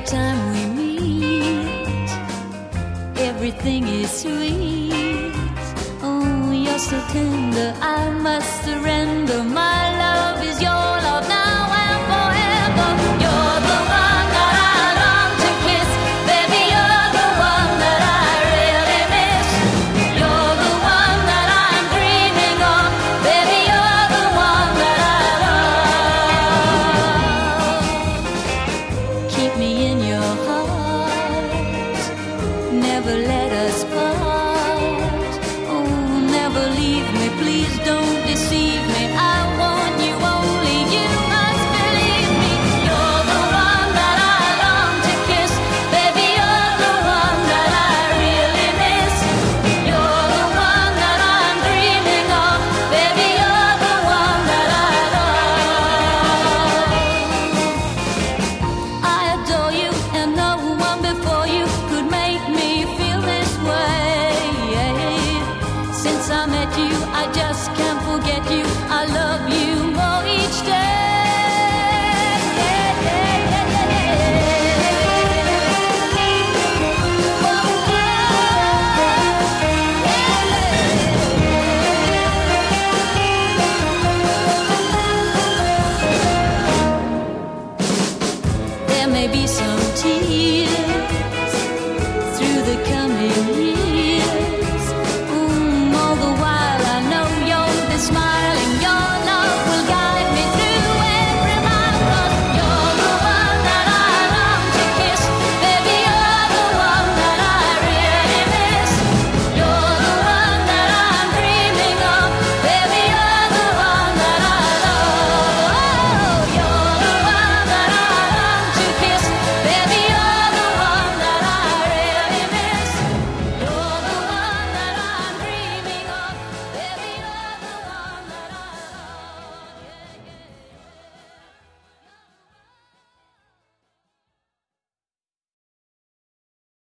every time we meet. Everything is sweet. Oh, you're so tender. I must surrender my. never let us part. Oh, never leave me, please don't. I met you, I just can't forget you. I love you more each day. There may be some tears